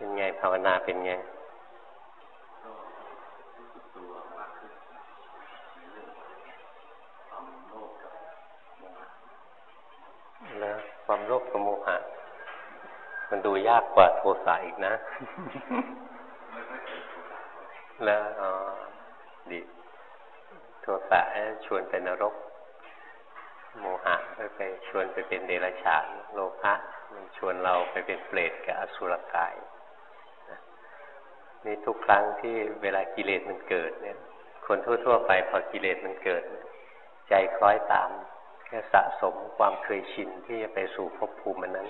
เป็นไงภาวนาเป็นไงแล้วความโลภกับโมหะ มันดูยากกว่าโทสะอีกนะ แล้วอ๋อดีโทสะชวนไปนรก โมหะก็ไปชวนไปเป็นเดรัจฉาน โลภะมันชวนเราไปเป็นเปรตกับอสุรกาย นี่ทุกครั้งที่เวลากิเลสมันเกิดเนี่ย คนทั่วๆไปพอกิเลสมันเกิด ใจคล้อยตามแค่สะสมความเคยชินที่จะไปสู่ภพภูมินั้น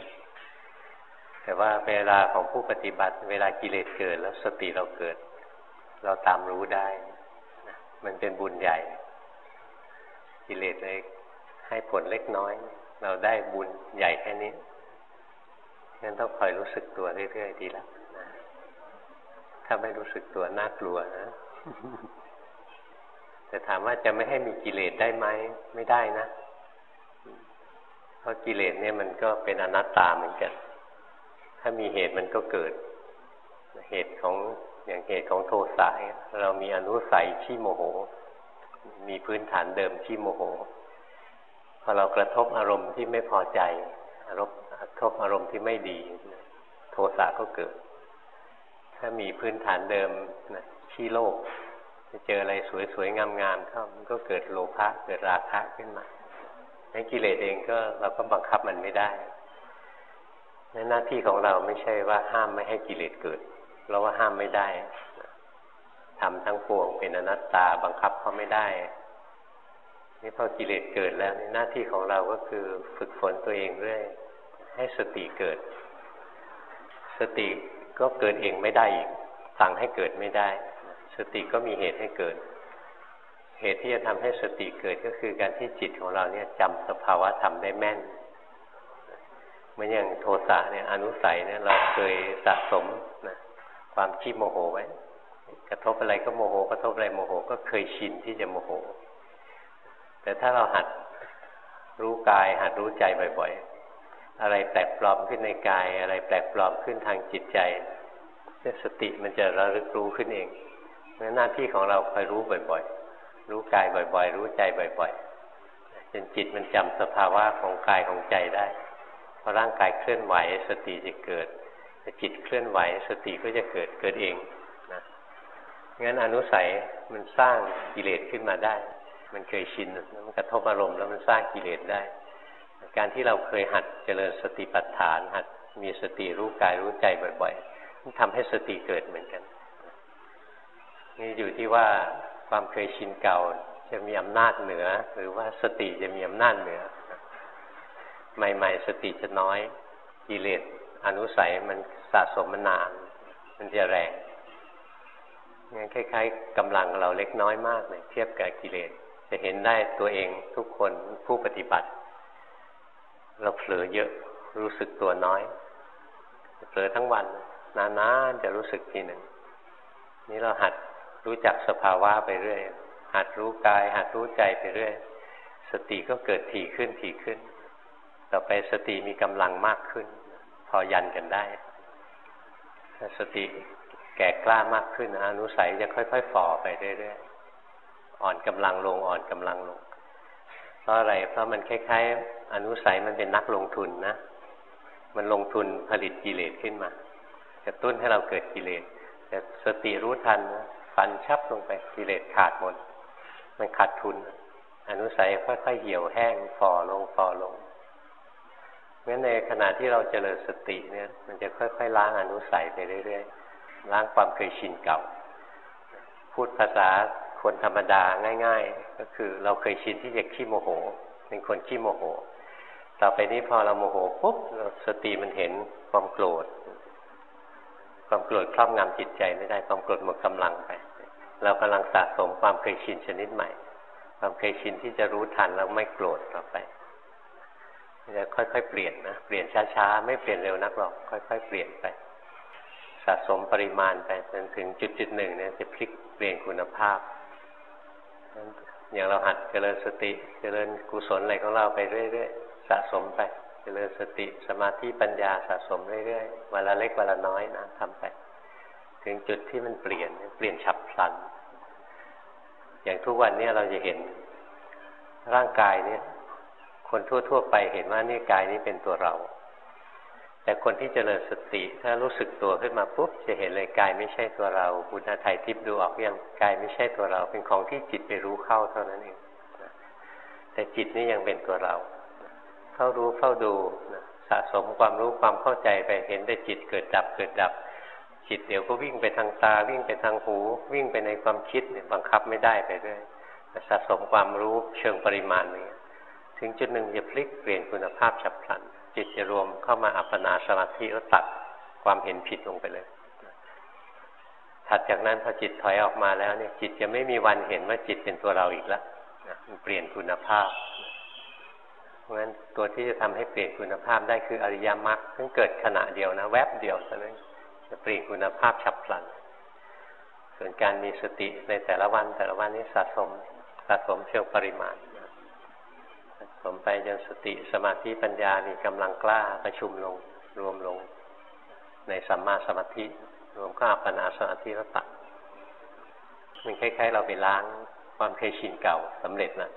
แต่ว่าเวลาของผู้ปฏิบัติ เวลากิเลสเกิดแล้วสติเราเกิด เราตามรู้ได้ มันเป็นบุญใหญ่ กิเลสเลยให้ผลเล็กน้อย เราได้บุญใหญ่แค่นี้งั้นต้องคอยรู้สึกตัวเรื่อยๆดีละนะ ถ้าไม่รู้สึกตัวน่ากลัวนะ แต่ถามว่าจะไม่ให้มีกิเลสได้ไหม ไม่ได้นะ เพราะกิเลสเนี่ยมันก็เป็นอนัตตาเหมือนกัน ถ้ามีเหตุมันก็เกิด เหตุของอย่างเหตุของโทสะเรามีอนุสัยชี้โมโห มีพื้นฐานเดิมชี้โมโห พอเรากระทบอารมณ์ที่ไม่พอใจอารมณ์กระทบอารมณ์ที่ไม่ดี โทสะก็เกิด ถ้ามีพื้นฐานเดิมนะชี้โลกจะเจออะไรสวยๆงามๆเข้ามันก็เกิดโลภะเกิดราคะขึ้นมาให้กิเลสเองก็เราก็บังคับมันไม่ได้หน้าที่ของเราไม่ใช่ว่าห้ามไม่ให้กิเลสเกิดเราว่าห้ามไม่ได้ทำทั้งปวงเป็นอนัตตาบังคับเขาไม่ได้ นี่พอกิเลสเกิดแล้วหน้าที่ของเราก็คือฝึกฝนตัวเองเรื่อย ให้สติเกิด สติ ก็เกิดเองไม่ได้อีก สั่งให้เกิดไม่ได้ สติก็มีเหตุให้เกิด เหตุที่จะทำให้สติเกิดก็คือการที่จิตของเราเนี่ยจำสภาวะธรรมได้แม่นเหมือนอย่างโทสะเนี่ยอนุสัยเนี่ยเราเคยสะสมนะความขี้โมโหไว้ กระทบอะไรก็โมโหกระทบอะไรโมโห ก็เคยชินที่จะโมโห แต่ถ้าเราหัดรู้กายหัดรู้ใจบ่อยๆ อะไรแปลกปลอมขึ้นในกาย อะไรแปลกปลอมขึ้นทางจิตใจเนี่ยสติมันจะระลึกรู้ขึ้นเองเพราะหน้าที่ของเราคอยรู้บ่อยๆ รู้กายบ่อย ๆ รู้ใจบ่อยๆจนจิตมันจำสภาวะของกายของใจได้พอร่างกายเคลื่อนไหว สติจะเกิดจิตเคลื่อนไหว สติก็จะเกิดเกิดเองนะงั้นอนุสัยมันสร้างกิเลสขึ้นมาได้ มันเคยชินมันกระทบอารมณ์แล้วมันสร้างกิเลสได้ การที่เราเคยหัดเจริญสติปัฏฐาน หัดมีสติรู้กายรู้ใจบ่อยๆมันทำให้สติเกิดเหมือนกัน นี่อยู่ที่ว่าความเคยชินเก่าจะมีอำนาจเหนือ หรือว่าสติจะมีอำนาจเหนือ ใหม่ๆ สติจะน้อยกิเลสอนุสัยมันสะสมมานาน มันจะแรงงั้นคล้าย ๆกำลังเราเล็กน้อยมากเลยเทียบกับกิเลสจะเห็นได้ตัวเองทุกคนผู้ปฏิบัติ เราเผลอเยอะรู้สึกตัวน้อยเผลอทั้งวันนานๆจะรู้สึกทีหนึ่งนี่เราหัดรู้จักสภาวะไปเรื่อย หัดรู้กาย หัดรู้ใจไปเรื่อย สติก็เกิดถี่ขึ้นถี่ขึ้น ต่อไปสติมีกำลังมากขึ้น พอยันกันได้สติแก่กล้ามากขึ้นอนุสัยจะค่อยๆฝ่อไปเรื่อยๆอ่อนกำลังลงอ่อนกำลังลง เพราะอะไรเพราะมันคล้ายๆ อนุสัยมันเป็นนักลงทุนนะ มันลงทุนผลิตกิเลสขึ้นมากระตุ้นให้เราเกิดกิเลส แต่สติรู้ทันฟันชับลงไปกิเลสขาดหมด มันขาดทุน อนุสัยค่อยๆเหี่ยวแห้งฝ่อลงฝ่อลงงั้นในขณะที่เราเจริญสติเนี่ย มันจะค่อยๆล้างอนุสัยไปเรื่อยๆ ล้างความเคยชินเก่า พูดภาษาคนธรรมดาง่าย ๆ ก็คือเราเคยชินที่จะขี้โมโห เป็นคนขี้โมโห ต่อไปนี้พอเราโมโหปุ๊บสติมันเห็นความโกรธ ความโกรธครอบงำจิตใจไม่ได้ความโกรธหมดกำลังไป เรากำลังสะสมความเคยชินชนิดใหม่ ความเคยชินที่จะรู้ทันแล้วไม่โกรธต่อไปจะค่อยๆเปลี่ยนนะเปลี่ยนช้าๆไม่เปลี่ยนเร็วนักหรอกค่อยๆเปลี่ยนไป สะสมปริมาณไปจนถึงจุดจุดหนึ่งเนี่ยจะพลิกเปลี่ยนคุณภาพอย่างเราหัดเจริญสติ เจริญกุศลอะไรของเราไปเรื่อยๆ สะสมไปจจริญสติสมาธิปัญญาสะสมเรื่อยๆวันละเล็กวันละน้อยนะทำไป ถึงจุดที่มันเปลี่ยนเปลี่ยนฉับพลัน อย่างทุกวันนี้เราจะเห็นร่างกายเนี่ย คนทั่ว ๆ ไปเห็นว่านี่กายนี้เป็นตัวเรา แต่คนที่เจริญสติ ถ้ารู้สึกตัวขึ้นมาปุ๊บจะเห็นเลยกายไม่ใช่ตัวเราคุณอาไทยทิพย์ดูออกยังกายไม่ใช่ตัวเรา เป็นของที่จิตไปรู้เข้าเท่านั้นเองแต่จิตนี่ยังเป็นตัวเรา เข้ารู้เข้าดูสะสมความรู้ความเข้าใจไปเห็นได้จิตเกิดดับเกิดดับ จิตเดี๋ยวก็วิ่งไปทางตา วิ่งไปทางหู วิ่งไปในความคิดเนี่ยบังคับไม่ได้ไปเรื่อยสะสมความรู้เชิงปริมาณนี้ถึงจุดหนึ่งจะพลิกเปลี่ยนคุณภาพฉับพลัน จิตจะรวมเข้ามาอัปปนาสมาธิแล้วตัดความเห็นผิดลงไปเลยถัดจากนั้นพอจิตถอยออกมาแล้วเนี่ยจิตจะไม่มีวันเห็นว่าจิตเป็นตัวเราอีกแล้วมันเปลี่ยนคุณภาพ ราะฉะนั้นตัวที่จะทำให้เปลี่ยนคุณภาพได้คืออริยมรรคซึ่งเกิดขณะเดียวนะ แวบเดียวเท่านั้นจะเปลี่ยนคุณภาพฉับพลัน ส่วนการมีสติในแต่ละวันแต่ละวันนี้สะสมสะสมเชิงปริมาณสะสมไปจนสติสมาธิปัญญามีกำลังกล้าประชุมลงรวมลง ในสัมมาสมาธิ รวมก็อัปปนาสมาธิแล้วตัดมันคล้ายๆ เราไปล้างความเคยชินเก่าสำเร็จนะ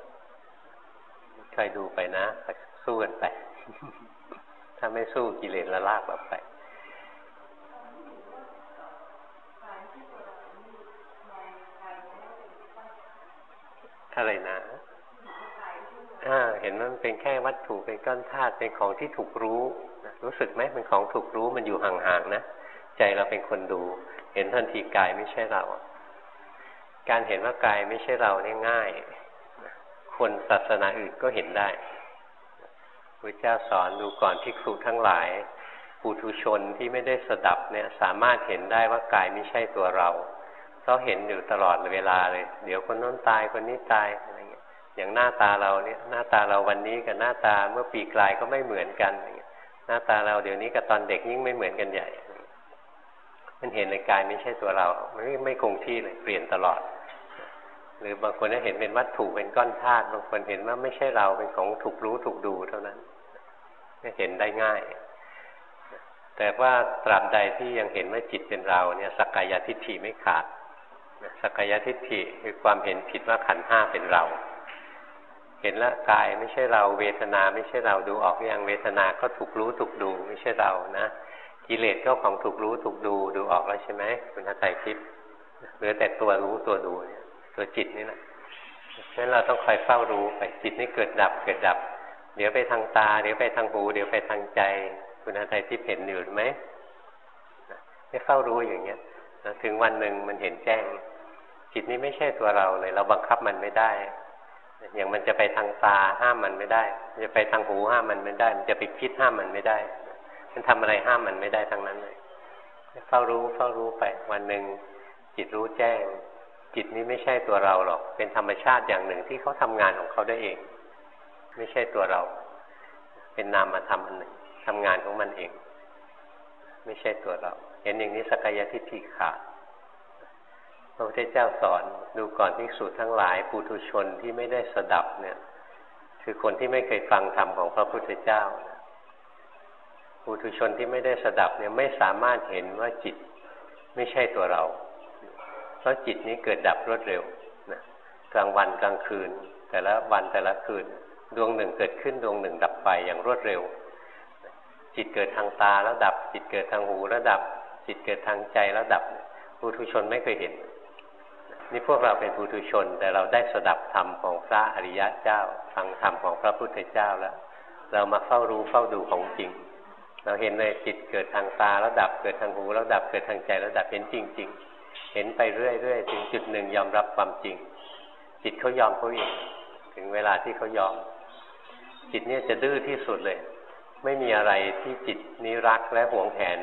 คอยดูไปนะสู้กันไป ถ้าไม่สู้กิเลสละลากเราไปอะไรนะอ่าเห็นมันเป็นแค่วัตถุเป็นก้อนธาตุเป็นของที่ถูกรู้รู้สึกไหมเป็นของถูกรู้มันอยู่ห่างๆนะใจเราเป็นคนดู เห็นทันทีกายไม่ใช่เรา การเห็นว่ากายไม่ใช่เราเนี่ยง่าย คนศาสนาอื่นก็เห็นได้พระเจ้าสอนดูก่อนที่ครูทั้งหลายปุถุชนที่ไม่ได้สดับเนี่ยสามารถเห็นได้ว่ากายไม่ใช่ตัวเราเขาเห็นอยู่ตลอดเวลาเลย เดี๋ยวคนน้นตายคนนี้ตายอะไรเงี้ยอย่างหน้าตาเราเนี่ยหน้าตาเราวันนี้กับหน้าตาเมื่อปีกลายก็ไม่เหมือนกัน หน้าตาเราเดี๋ยวนี้กับตอนเด็กยิ่งไม่เหมือนกันใหญ่ มันเห็นในกายไม่ใช่ตัวเราไม่ไม่คงที่เลยเปลี่ยนตลอด หรือบางคนเห็นเป็นวัตถุเป็นก้อนธาตุบางคนเห็นว่าไม่ใช่เราเป็นของถูกรู้ถูกดูเท่านั้นเห็นได้ง่าย แต่ว่าตราบใดที่ยังเห็นว่าจิตเป็นเราเนี่ยสักกายทิฏฐิไม่ขาดสักกายทิฏฐิคือความเห็นผิดว่าขันห้าเป็นเรา เห็นละกายไม่ใช่เราเวทนาไม่ใช่เราดูออกอย่างเวทนาก็ถูกรู้ถูกดู ไม่ใช่เรานะกิเลสก็ของถูกรู้ถูกดูดูออกแล้วใช่ไหมคุณทัยทิพย์เหลือแต่ตัวรู้ตัวดูเนี่ย ตัวจิตนี่แหละฉะนั้นเราต้องคอยเฝ้ารู้ไปจิตนี่เกิดดับเกิดดับ เดี๋ยวไปทางตา เดี๋ยวไปทางหู เดี๋ยวไปทางใจ คุณอาทัยที่เห็นอยู่ไหมให้เฝ้ารู้อย่างเงี้ยถึงวันหนึ่งมันเห็นแจ้ง จิตนี้ไม่ใช่ตัวเราเลย เราบังคับมันไม่ได้ อย่างมันจะไปทางตาห้ามมันไม่ได้ จะไปทางหูห้ามมันไม่ได้ มันจะไปคิดห้ามมันไม่ได้ มันทำอะไรห้ามมันไม่ได้ทั้งนั้นเลยเฝ้ารู้เฝ้ารู้ไป วันหนึ่งจิตรู้แจ้ง จิตนี้ไม่ใช่ตัวเราหรอก เป็นธรรมชาติอย่างหนึ่งที่เขาทำงานของเขาได้เอง ไม่ใช่ตัวเรา เป็นนามธรรมอันหนึ่งทำงานของมันเอง ไม่ใช่ตัวเรา เห็นอย่างนี้สกายทิฏฐิขาดพระพุทธเจ้าสอนดูก่อนที่สุดทั้งหลายปุถุชนที่ไม่ได้สดับเนี่ย คือคนที่ไม่เคยฟังธรรมของพระพุทธเจ้าปุถุชนที่ไม่ได้สดับเนี่ยไม่สามารถเห็นว่าจิตไม่ใช่ตัวเรา เพราะจิตนี้เกิดดับรวดเร็วนะกลางวันกลางคืน แต่ละวันแต่ละคืน ดวงหนึ่งเกิดขึ้นดวงหนึ่งดับไปอย่างรวดเร็ว จิตเกิดทางตาแล้วดับ จิตเกิดทางหูแล้วดับ จิตเกิดทางใจแล้วดับผู้ทุชนไม่เคยเห็น นี่พวกเราเป็นผู้ทุชน แต่เราได้สดับธรรมของพระอริยะเจ้า ฟังธรรมของพระพุทธเจ้าแล้ว เรามาเฝ้ารู้เฝ้าดูของจริง เราเห็นเลยจิตเกิดทางตาแล้วดับ เกิดทางหูแล้วดับ เกิดทางใจแล้วดับเห็นจริง ๆ เห็นไปเรื่อยๆถึงจุดหนึ่งยอมรับความจริง จิตเขายอมเขาเองถึงเวลาที่เขายอม จิตเนี่ยจะดื้อที่สุดเลย ไม่มีอะไรที่จิตนี้รักและหวงแหน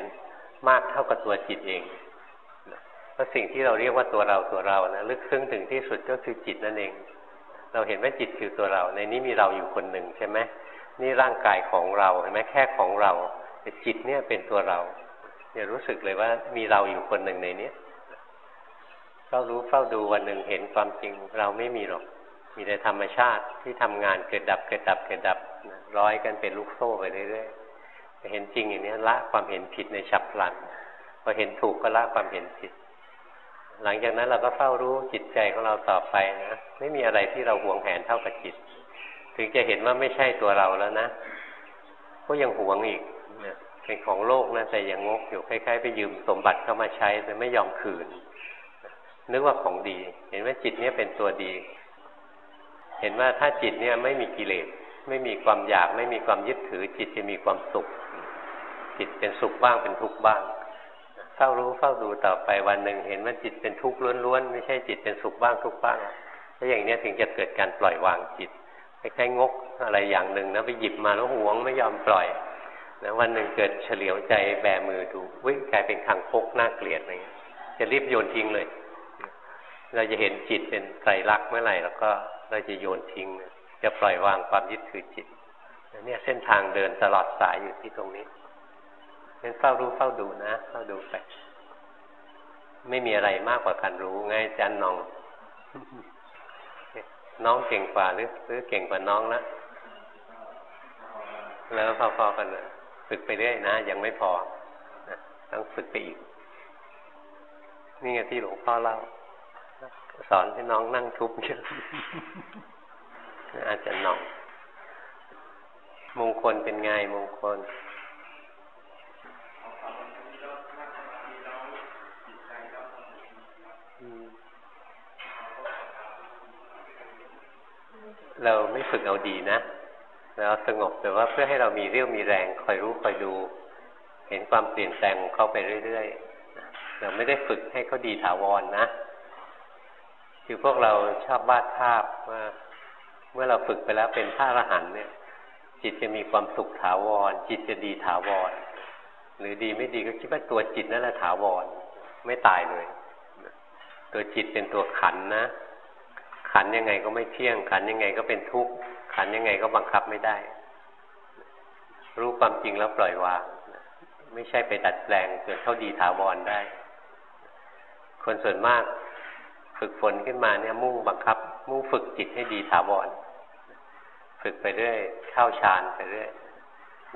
มากเท่ากับตัวจิตเองเพราะสิ่งที่เราเรียกว่าตัวเราตัวเรานะลึกซึ้งถึงที่สุดก็คือจิตนั่นเอง เราเห็นว่าจิตคือตัวเรา ในนี้มีเราอยู่คนหนึ่งใช่ไหมนี่ร่างกายของเราเห็นไหมแค่ของเราแต่จิตเนี่ยเป็นตัวเราอย่ารู้สึกเลยว่ามีเราอยู่คนหนึ่งในนี้ เฝ้ารู้เฝ้าดูวันหนึ่งเห็นความจริงเราไม่มีหรอก มีแต่ธรรมชาติที่ทำงานเกิดดับเกิดดับเกิดดับร้อยกันเป็นลูกโซ่ไปเรื่อยๆเห็นจริงอย่างนี้ละความเห็นผิดในฉับพลันพอเห็นถูกก็ละความเห็นผิด หลังจากนั้นเราก็เฝ้ารู้จิตใจของเราต่อไปนะไม่มีอะไรที่เราหวงแหนเท่ากับจิต ถึงจะเห็นว่าไม่ใช่ตัวเราแล้วนะ ก็ยังหวงอีกเป็นของโลกนะแต่ยังงกอยู่คล้ายๆ ไปยืมสมบัติเข้ามาใช้แต่ไม่ยอมคืน นึกว่าของดี เห็นว่าจิตเนี่ยเป็นตัวดี เห็นว่าถ้าจิตเนี่ยไม่มีกิเลสไม่มีความอยากไม่มีความยึดถือ จิตจะมีความสุข จิตเป็นสุขบ้างเป็นทุกข์บ้างเฝ้ารู้เฝ้าดูต่อไปวันหนึ่ง เห็นว่าจิตเป็นทุกข์ล้วนๆไม่ใช่จิตเป็นสุขบ้างทุกข์บ้างถ้าอย่างนี้ถึงจะเกิดการปล่อยวางจิตคล้ายๆงกอะไรอย่างหนึ่งนะไปหยิบมาแล้วหวงไม่ยอมปล่อยนะวันหนึ่งเกิดเฉลียวใจแบมือดูวิ่งกลายเป็นขังคกน่าเกลียดอะไรเงี้ยจะรีบโยนทิ้งเลย เราจะเห็นจิตเป็นไตรลักษณ์เมื่อไหร่แล้วก็เราจะโยนทิ้ง จะปล่อยวางความยึดถือจิตเนี่ยเส้นทางเดินตลอดสายอยู่ที่ตรงนี้งั้นเฝ้ารู้เฝ้าดูนะเฝ้าดูไปไม่มีอะไรมากกว่าการรู้ไงจันนอง น้องเก่งกว่าหรือหรือเก่งกว่าน้องนะแล้วพอๆกันฝึกไปเรื่อยนะ ยังไม่พอนะต้องฝึกไปอีก นี่ไงที่หลวงพ่อเล่า สอนให้น้องนั่งทุบเยอะอาจจะหนองมงคลเป็นไงมงคลเราไม่ฝึกเอาดีนะ เราสงบแต่ว่าเพื่อให้เรามีเรี่ยวมีแรงคอยรู้คอยดู เห็นความเปลี่ยนแปลงของเขาไปเรื่อยๆ เราไม่ได้ฝึกให้เขาดีถาวรนนะ คือพวกเราชอบวาดภาพว่าเมื่อเราฝึกไปแล้วเป็นพระอรหันต์เนี่ย จิตจะมีความสุขถาวร จิตจะดีถาวร หรือดีไม่ดีก็คิดว่าตัวจิตนั่นแหละถาวร ไม่ตายเลย ตัวจิตเป็นตัวขันนะ ขันยังไงก็ไม่เที่ยง ขันยังไงก็เป็นทุกข์ขันยังไงก็บังคับไม่ได้ รู้ความจริงแล้วปล่อยวางไม่ใช่ไปดัดแปลงจนเท่าดีถาวรได้ คนส่วนมาก ฝึกฝนขึ้นมาเนี่ยมุ่งบังคับ มุ่งฝึกจิตให้ดีถาวรฝึกไปเรื่อยเข้าฌานไปเรื่อย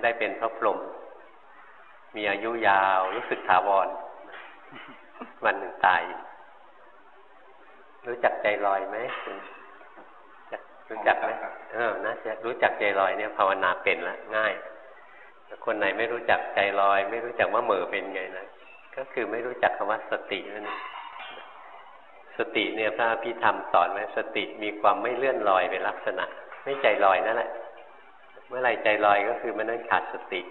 ได้เป็นพระพรหมมีอายุยาวรู้สึกถาวร วันหนึ่งตาย รู้จักใจลอยไหมคุณรู้จักไหมเออนะจะรู้จักใจลอยเนี่ยภาวนาเป็นละง่ายคนไหนไม่รู้จักใจลอย ไม่รู้จักว่าเหม่อเป็นไงนะก็คือไม่รู้จักคำว่าสตินั่นเอง สติเนี่ยพระพิธรรมสอนไว้สติมีความไม่เลื่อนลอยเป็นลักษณะ ไม่ใจลอยนั่นแหละ เมื่อไรใจลอยก็คือมันนั่นขาดสติ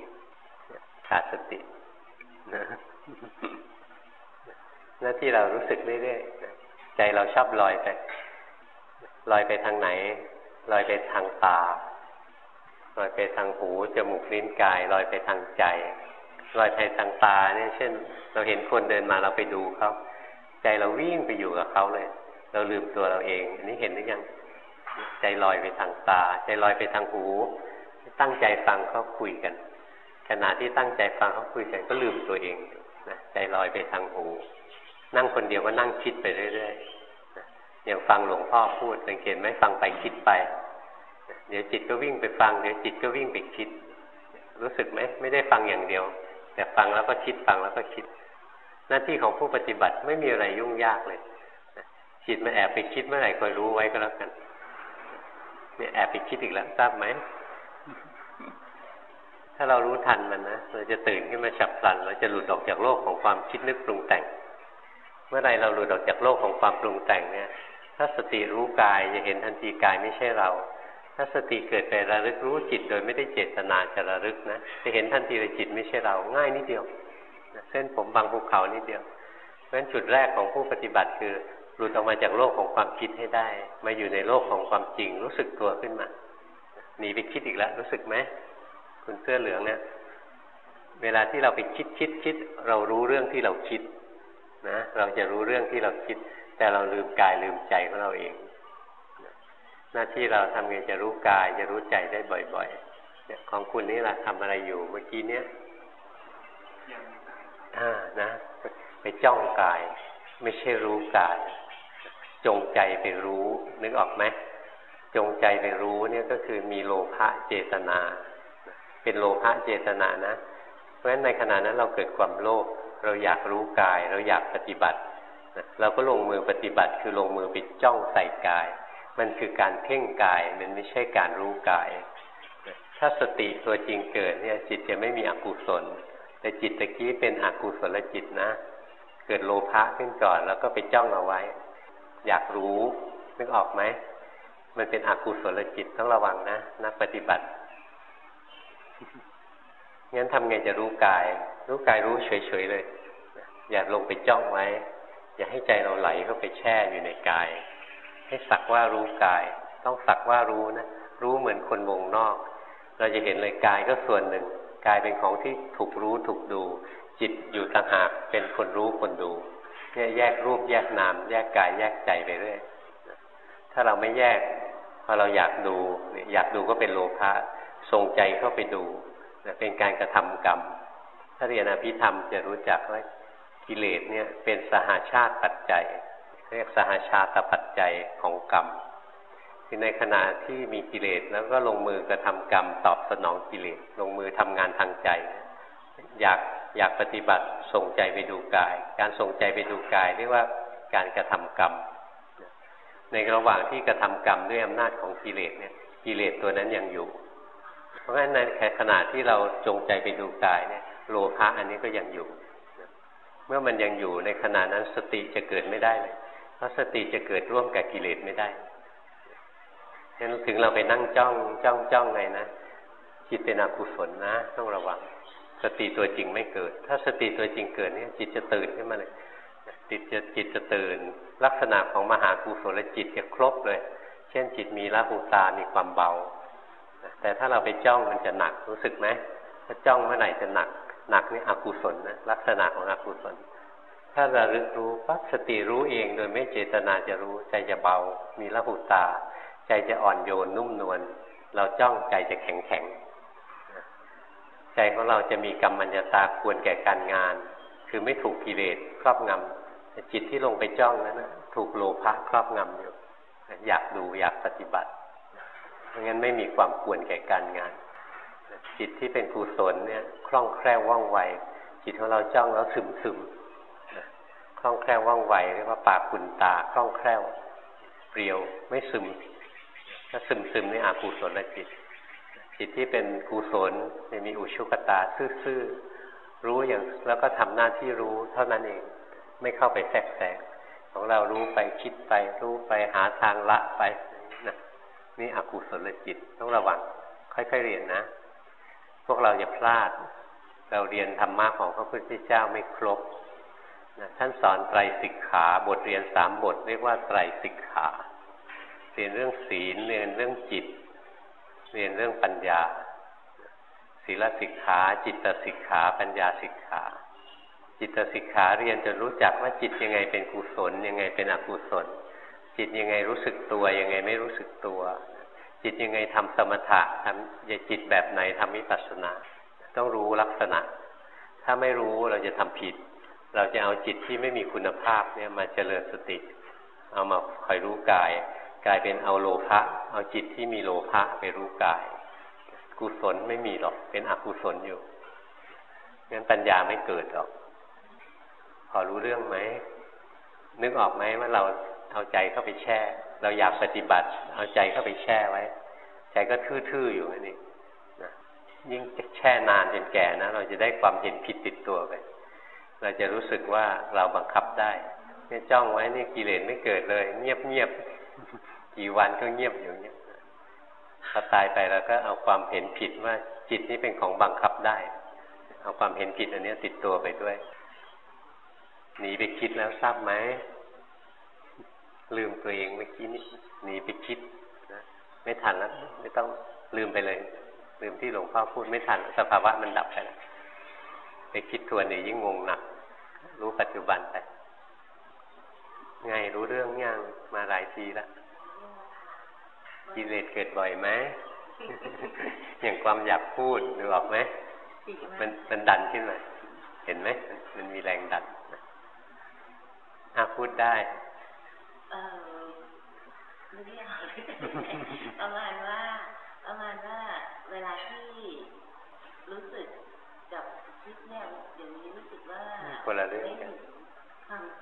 ขาดสตินะหน้าที่เรารู้สึกเรื่อยๆใจเราชอบลอยไปลอยไปทางไหนลอยไปทางตาลอยไปทางหูจมูกลิ้นกายลอยไปทางใจลอยไปทางตาเนี่ยเช่น เราเห็นคนเดินมาเราไปดูเขา ใจเราวิ่งไปอยู่กับเขาเลย เราลืมตัวเราเอง อันนี้เห็นหรือยัง ใจลอยไปทางตา ใจลอยไปทางหู ตั้งใจฟังเขาคุยกัน ขณะที่ตั้งใจฟังเขาคุยกันก็ลืมตัวเองนะใจลอยไปทางหู นั่งคนเดียวก็นั่งคิดไปเรื่อยๆอย่างฟังหลวงพ่อพูดสังเกตไหมฟังไปคิดไป เดี๋ยวจิตก็วิ่งไปฟัง เดี๋ยวจิตก็วิ่งไปคิด รู้สึกไหมไม่ได้ฟังอย่างเดียว แต่ฟังแล้วก็คิดฟังแล้วก็คิด หน้าที่ของผู้ปฏิบัติไม่มีอะไรยุ่งยากเลยจิตมันแอบไปคิดเมื่อไหร่คอยรู้ไว้ก็แล้วกันเนี่ยแอบไปคิดอีกแล้วทราบไหมถ้าเรารู้ทันมันนะเราจะตื่นขึ้นมาฉับพลัน เราจะหลุดออกจากโลกของความคิดนึกปรุงแต่ง เมื่อไรเราหลุดออกจากโลกของความปรุงแต่งเนี่ย ถ้าสติรู้กายจะเห็นทันทีกายไม่ใช่เรา ถ้าสติเกิดไประลึกรู้จิตโดยไม่ได้เจตนาจะระลึกนะจะเห็นทันทีเลยจิตไม่ใช่เรา ง่ายนิดเดียว เส้นผมบางภูเขานิดเดียวเพราะฉะนั้นจุดแรกของผู้ปฏิบัติคือหลุดออกมาจากโลกของความคิดให้ได้ มาอยู่ในโลกของความจริง รู้สึกตัวขึ้นมาหนีไปคิดอีกแล้ว รู้สึกไหมคุณเสื้อเหลืองเนี่ยเวลาที่เราไปคิดคิดคิด เรารู้เรื่องที่เราคิดนะเราจะรู้เรื่องที่เราคิด แต่เราลืมกายลืมใจของเราเอง หน้าที่เราทำไงจะรู้กายจะรู้ใจได้บ่อยๆของคุณนี่แหละทำอะไรอยู่เมื่อกี้เนี้ย อ่านะ ไปจ้องกาย ไม่ใช่รู้กาย จงใจไปรู้ นึกออกไหมจงใจไปรู้เนี่ยก็คือมีโลภะเจตนา เป็นโลภะเจตนานะ เพราะฉะนั้นในขณะนั้นเราเกิดความโลภเราอยากรู้กาย เราอยากปฏิบัติเราก็ลงมือปฏิบัติคือลงมือไปจ้องใส่กาย มันคือการเพ่งกาย มันไม่ใช่การรู้กาย ถ้าสติตัวจริงเกิดเนี่ยจิตจะไม่มีอกุศล แต่จิตตะกี้เป็นอกุศลจิตนะ เกิดโลภะขึ้นก่อน แล้วก็ไปจ้องเอาไว้ อยากรู้นึกออกไหม มันเป็นอกุศลจิตต้องระวังนะนักปฏิบัติงั้นทำไงจะรู้กาย รู้กายรู้เฉยๆเลย อย่าลงไปจ้องไว้ อย่าให้ใจเราไหลเข้าไปแช่อยู่ในกาย ให้สักว่ารู้กาย ต้องสักว่ารู้นะ รู้เหมือนคนวงนอก เราจะเห็นเลยกายก็ส่วนหนึ่ง กายเป็นของที่ถูกรู้ถูกดู จิตอยู่ต่างหากเป็นคนรู้คนดูเนี่ยแยกรูปแยกนาม แยกกายแยกใจไปเรื่อยถ้าเราไม่แยกพอเราอยากดูอยากดูก็เป็นโลภะทรงใจเข้าไปดูเป็นการกระทำกรรม ถ้าเรียนอภิธรรมจะรู้จักว่ากิเลสเนี่ยเป็นสหาชาติปัจจัย เรียกสหาชาติปัจจัยของกรรม คือในขณะที่มีกิเลสแล้วก็ลงมือกระทำกรรมตอบสนองกิเลสลงมือทำงานทางใจ อยากอยากปฏิบัติส่งใจไปดูกาย การส่งใจไปดูกายเรียกว่าการกระทำกรรม ในระหว่างที่กระทำกรรมด้วยอำนาจของกิเลสเนี่ยกิเลสตัวนั้นยังอยู่ เพราะฉะนั้นในขณะที่เราจงใจไปดูกายเนี่ยโลภะอันนี้ก็ยังอยู่ เมื่อมันยังอยู่ในขณะนั้นสติจะเกิดไม่ได้เลย เพราะสติจะเกิดร่วมกับกิเลสไม่ได้ ฉะนั้นถึงเราไปนั่งจ้องจ้องจ้องไงนะจิตเป็นอกุศลนะ ต้องระวังสติตัวจริงไม่เกิด ถ้าสติตัวจริงเกิดเนี่ย จิตจะตื่นขึ้นมาเลยจิตจะจิตจะตื่น ลักษณะของมหากุศลจิตจะครบเลย เช่น จิตมีละหูตามีความเบา แต่ถ้าเราไปจ้องมันจะหนักรู้สึกไหมถ้าจ้องเมื่อไหร่จะหนัก หนักนี่อกุศลนะลักษณะของอกุศล ถ้าเราลึกรู้ปั๊บสติรู้เองโดยไม่เจตนาจะรู้ใจจะเบา มีละหูตา ใจจะอ่อนโยนนุ่มนวลเราจ้องใจจะแข็งแข็งใจของเราจะมีกรรมัญญาตาควรแก่การงาน คือไม่ถูกกิเลสครอบงำจิตที่ลงไปจ้องนั้นนะถูกโลภะครอบงำอยู่อยากดูอยากปฏิบัติเพราะงั้นไม่มีความควรแก่การงาน จิตที่เป็นกุศลเนี่ยคล่องแคล่วว่องไว จิตของเราจ้องแล้วซึมซึมคล่องแคล่วว่องไวเรียกว่าปากคุนตาคล่องแคล่วเปรียวไม่ซึม ถ้าซึมซึมนี่อากุศลจิต จิตที่เป็นกุศลจะมีอุชุกตาซื่อๆรู้อย่างแล้วก็ทำหน้าที่รู้เท่านั้นเอง ไม่เข้าไปแทรกแซงของเรารู้ไปคิดไปรู้ไปหาทางละไปนะนี่อกุศลจิตต้องระวัง ค่อยๆเรียนนะ พวกเราอย่าพลาด เราเรียนธรรมะของพระพุทธเจ้าไม่ครบนะท่านสอนไตรสิกขา บทเรียนสามบท เรียกว่าไตรสิกขา เรียนเรื่องศีล เรียนเรื่องจิต เรียนเรื่องปัญญา ศีลสิกขา จิตสิกขา ปัญญาสิกขา จิตสิกขาเรียนจนรู้จักว่าจิตยังไงเป็นกุศล ยังไงเป็นอกุศล จิตยังไงรู้สึกตัว ยังไงไม่รู้สึกตัว จิตยังไงทำสมถะทำจิตแบบไหนทำวิปัสสนา ต้องรู้ลักษณะ ถ้าไม่รู้เราจะทำผิด เราจะเอาจิตที่ไม่มีคุณภาพเนี่ยมาเจริญสติ เอามาคอยรู้กาย กลายเป็นเอาโลภะเอาจิตที่มีโลภะไปรู้กาย กุศลไม่มีหรอก เป็นอกุศลอยู่งั้นปัญญาไม่เกิดหรอก พอรู้เรื่องไหม นึกออกไหมว่าเราเอาใจเข้าไปแช่ เราอยากปฏิบัติ เอาใจเข้าไปแช่ไว้ ใจก็ทื่อๆอยู่นี่นะยิ่งแช่นานจนแก่นะ เราจะได้ความเห็นผิดติดตัวไป เราจะรู้สึกว่าเราบังคับได้เนี่ยจ้องไว้นี่กิเลสไม่เกิดเลย เงียบเงียบ กี่วันก็เงียบอยู่เนี่ยพอตายไปเราก็เอาความเห็นผิดว่าจิตนี้เป็นของบังคับได้ เอาความเห็นผิดอันนี้ติดตัวไปด้วย หนีไปคิดแล้วทราบไหมลืมตัวเองเมื่อกี้นี้หนีไปคิดนะไม่ทันแล้วไม่ต้องลืมไปเลย ลืมที่หลวงพ่อพูดไม่ทัน สภาวะมันดับไปแล้วไปคิดทวนนี่ยิ่งงงหนัก รู้ปัจจุบันไปไงรู้เรื่องยังมาหลายทีแล้ว กิเลสเกิดบ่อยไหมอย่างความอยากพูดหรือออกไหมมันมันดันขึ้นมาเห็นไหมมันมีแรงดันอาพูดได้ไม่ได้เอาประมาณว่าประมาณว่าเวลาที่รู้สึกกับคิดเนี่ยเดี๋ยวนี้รู้สึกว่าคนละเรื่องกันความต่างอะค่ะ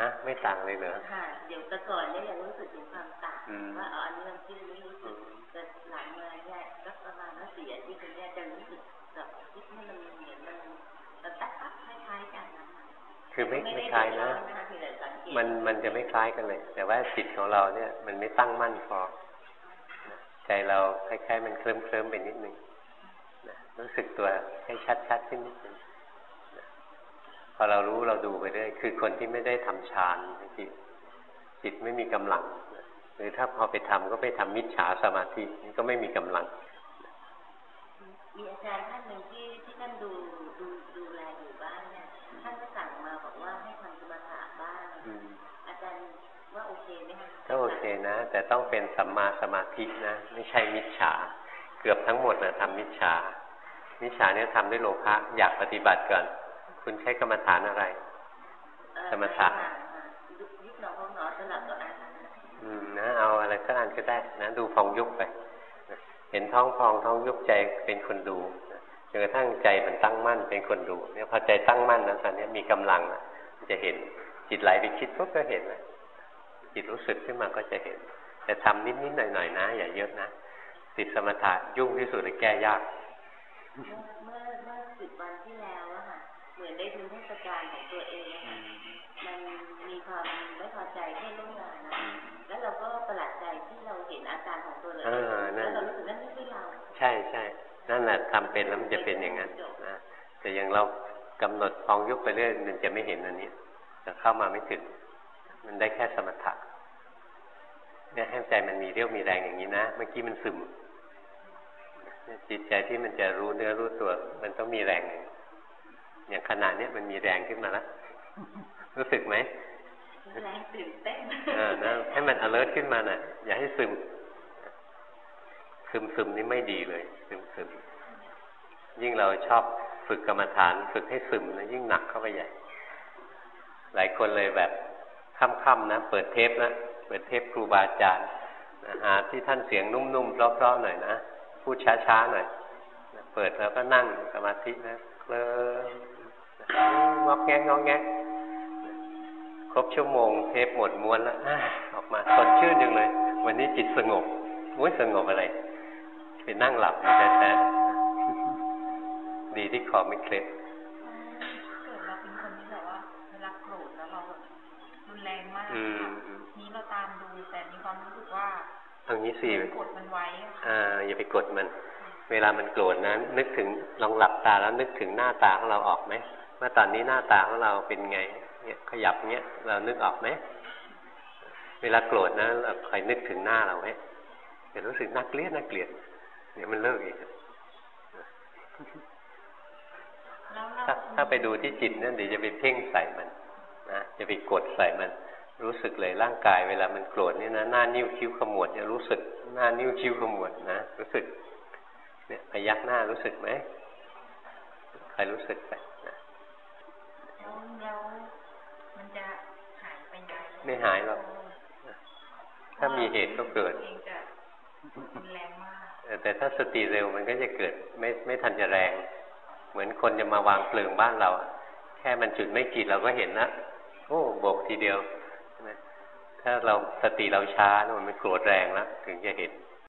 ฮะไม่ต่างเลยเหรอค่ะเดี๋ยวแต่ก่อนเนี่ยยังรู้สึกถึงความต่างอืมว่าอ๋ออันนี้มันคิดไม่รู้สึกแต่หลังมาเนี่ยก็ประมาณว่าสี่อาทิตย์เนี่ยจะรู้สึกกับคิดนี่มันเหมือนมันมันแป๊บๆคล้ายๆกันนะคะคือไม่ไม่ไม่ได้คล้ายนะเดือดร้อเพียงแต่สังเกตมันมันจะไม่คล้ายกันเลย แต่ว่าจิตของเราเนี่ยมันไม่ตั้งมั่นพอนะใจเราคล้ายๆมันเคลิ้มเคลิ้มๆไปนิดนึงนะรู้สึกตัวให้ชัดๆขึ้นนิดนึงนะพ อเรารู้เราดูไปเรื่อยคือคนที่ไม่ได้ทำฌานจิตจิตไม่มีกำลังนะหรือถ้าพอไปทำก็ไปทำมิจฉาสมาธินี่ก็ไม่มีกำลังมีอาจารย์ท่านหนึ่งที่ที่ท่านดูดูดูแลอยู่บ้านเนี่ยท่านก็สั่งมาบอกว่าให้ทำสมถะบ้างอืมอาจารย์ว่าโอเคไหมคะก็โอเคนะ แต่ต้องเป็นสัมมาสมาธินะ ไม่ใช่มิจฉา เกือบทั้งหมดนะทำมิจฉามิจฉาเนี่ยทำด้วยโลภะอยากปฏิบัติก่อน คุณใช้กรรมฐานอะไรเอ่อสมถะยุบยุบหนอพองหนอสลับกับอาหารอืมนะเอาอะไรสักอันก็ได้นะดูฟองยุบไปนะเห็นท้องพองท้องยุบใจเป็นคนดูนะจนกระทั่งใจมันตั้งมั่นเป็นคนดูเนี่ยพอใจตั้งมั่นนะตอนนี้มีกำลังนะมันจะเห็นจิตไหลไปคิดปุ๊บก็เห็นนะจิตรู้สึกขึ้นมาก็จะเห็น แต่ทำนิดๆหน่อยๆนะ อย่าเยอะนะติดสมถะยุ่งที่สุดเลยแก้ยาก เมื่อเมื่อเมื่อสิบวันที่แล้วอะค่ะ เหมือนได้ดูเทศกาลของตัวเองอะค่ะมันมีความไม่พอใจที่ร่วมงานนะแล้วเราก็ประหลาดใจที่เราเห็นอาการของตัวเราเออนั่แล้วนเรารู้สึกนั่นไม่ใช่เรา ใช่ใช่นั่นแหละทำเป็นแล้วมันจะเป็นอย่างนั้นนะแต่อย่างเรากำหนดพองยุบไปเรื่อยมันจะไม่เห็นอันนี้จะเข้ามาไม่ถึง มันได้แค่สมถะเนี่ยให้ใจมันมีเรี่ยวมีแรงอย่างนี้นะเมื่อกี้มันซึมเนี่ยจิตใจที่มันจะรู้เนื้อรู้ตัว มันต้องมีแรงหนึ่ง อย่างขนาดเนี้ยมันมีแรงขึ้นมาแล้วรู้สึกไหมแรงตื่นเต้นเออนะให้มัน alert ขึ้นมาน่ะ อย่าให้ซึม ซึมซึมนี่ไม่ดีเลย ซึมซึมยิ่งเราชอบฝึกกรรมฐาน ฝึกให้ซึมนะยิ่งหนักเข้าไปใหญ่ หลายคนเลยแบบค่ำๆนะเปิดเทปนะเปิดเทปครูบาอาจารย์นะหาที่ท่านเสียงนุ่มๆเพราะๆหน่อยนะพูดช้าๆหน่อยนะเปิดแล้วก็นั่งสมาธินะเคลิ้ม งอกแงกงอกแงกครบชั่วโมงเทปหมดม้วนแล้วอ่าออกมาสดชื่นจังเลย วันนี้จิตสงบมุ้ยสงบอะไรไปนั่งหลับอยู่แท้ๆดีที่คอไม่เคล็ดเกิดเราเป็นคนที่แบบว่าเวลาโกรธแล้วเราแบบรุนแรงมากอืมค่ะอืมนี้เราตามดูแต่มีความรู้สึกว่าเอางี้สิกดมันไว้อะค่ะอ่าอย่าไปกดมัน เวลามันโกรธนะนึกถึงลองหลับตาแล้วนึกถึงหน้าตาของเราออกไหม ว่าตอนนี้หน้าตาของเราเป็นไง เนี่ยขยับเนี้ยเรานึกออกไหมเวลาโกรธนะเราคอยนึกถึงหน้าเราไว้จะรู้สึกน่าเกลียดน่าเกลียดเดี๋ยวมันเลิกเองแล้วเราถ้าถ้าไปดูที่จิตนั่นเดี๋ยวจะไปเพ่งใส่มันนะจะไปกดใส่มัน รู้สึกเลยร่างกาย เวลามันโกรธเนี่ยนะหน้านิ้วคิ้วขมวดจะรู้สึกหน้านิ้วคิ้วขมวดนะรู้สึก เนี่ยพยักหน้ารู้สึกไหมใครรู้สึกไปนะ แล้วแล้วมันจะหาย ไปไหมไม่หายหรอกถ้ามีเหตุก็เกิดเองจะรุนแรงมากเออแต่ถ้าสติเร็วมันก็จะเกิด ไม่ไม่ทันจะแรง เหมือนคนจะมาวางเพลิงบ้านเราอะแค่มันจุดไม่กี่เราก็เห็นละโอ้โบกทีเดียวใช่ไหมถ้าเราสติเราช้านะมันโกรธแรงแล้วถึงจะเห็น